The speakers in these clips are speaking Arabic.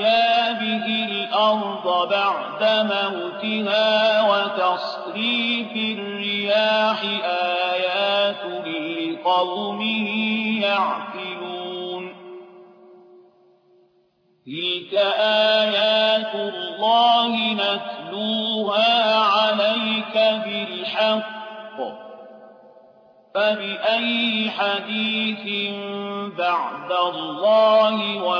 فأحيا به الأرض بعد موتها وتصريف الرياح آيات لقوم يعقلون. تلك آيات الله نتلوها عليك بالحق فبأي حديث بعد الله وآياته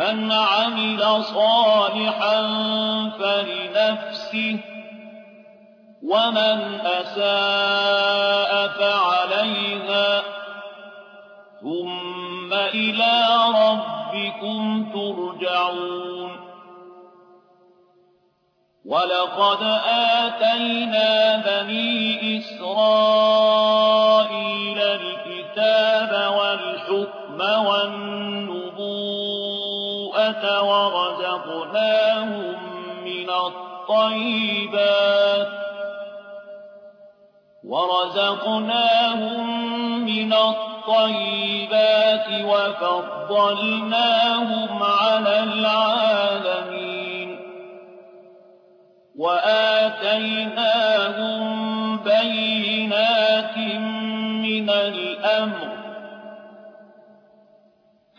من عمل صالحا فلنفسه ومن أساء فعليها. ثم إلى ربكم ترجعون. ولقد آتينا بني إسرائيل ورزقناهم من الطيبات ورزقناهم من الطيبات وفضلناهم على العالمين وآتيناهم بينات من الأمر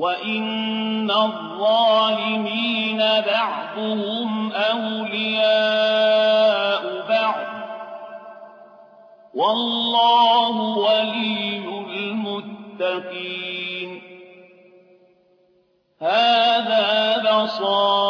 وإن الظالمين بعضهم أولياء بعض والله ولي المتقين هذا بصائر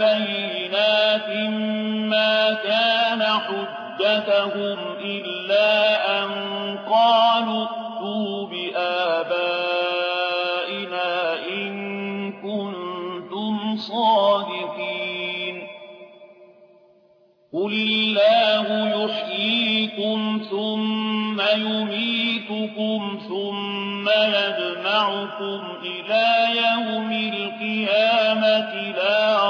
بينات ما كان حجتهم إلا أن قالوا ائتوا بآبائنا إن كنتم صادقين قل الله يحييكم ثم يميتكم ثم يجمعكم إلى يوم القيامة لا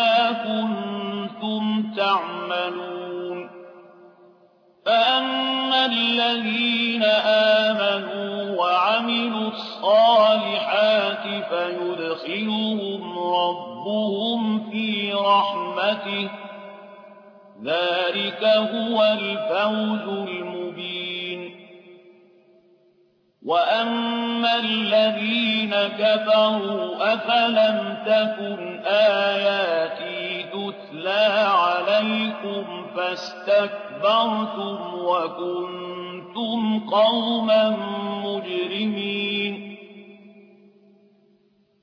فَيُدْخِلُهُمْ رَبُّهُمْ فِي رَحْمَتِهِ ۚ. ذَٰلِكَ هُوَ الْفَوْزُ الْمُبِينُ. وَأَمَّا الَّذِينَ كَفَرُوا أَفَلَمْ تَكُنْ آيَاتِي تُتْلَىٰ عَلَيْكُمْ فَاسْتَكْبَرْتُمْ وَكُنتُمْ قَوْمًا مُّجْرِمِينَ؟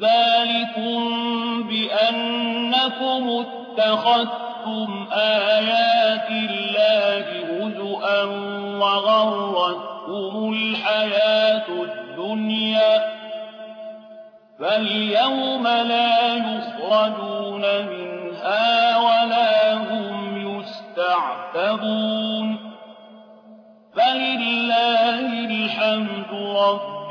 ذَٰلِكُم بِأَنَّكُمُ اتَّخَذْتُمْ آيَاتِ اللَّهِ هُزُوًا وَغَرَّتْكُمُ الْحَيَاةُ الدُّنْيَا ۚ فَالْيَوْمَ لَا يُخْرَجُونَ مِنْهَا وَلَا هُمْ يُسْتَعْتَبُونَ فَلِلَّهِ الْحَمْدُ رَبِّ